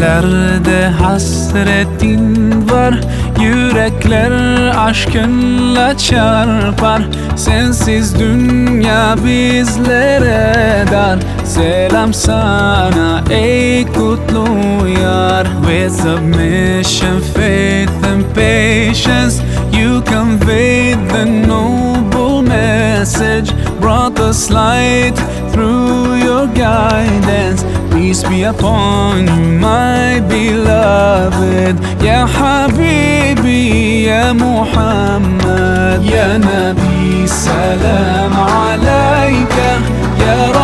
Gönüllerde hasretin var Yürekler aşkınla çarpar. Sensiz dünya bizlere dar. Selam sana ey kutlu yar. With submission, faith and patience You conveyed the noble message. Brought us light through your guidance Peace be upon you, my beloved Ya Habibi, Ya Muhammad Ya Nabi, salam alayka Ya Rasul,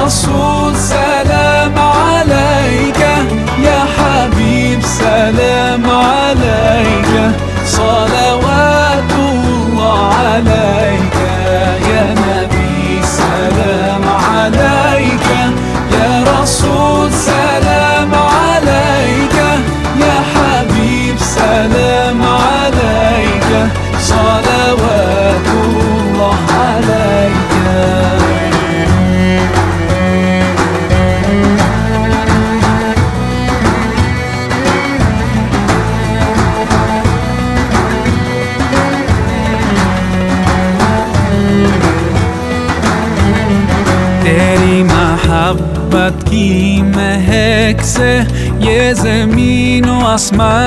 بعد کی مهک سه یه زمین و اسما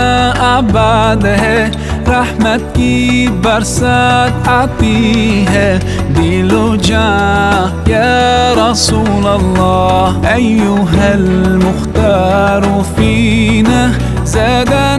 عباده رحمت کی برسات عطی ہے دل و جان یا رسول الله ایوه المختار فینا زدن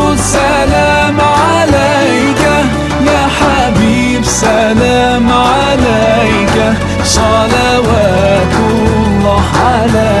الله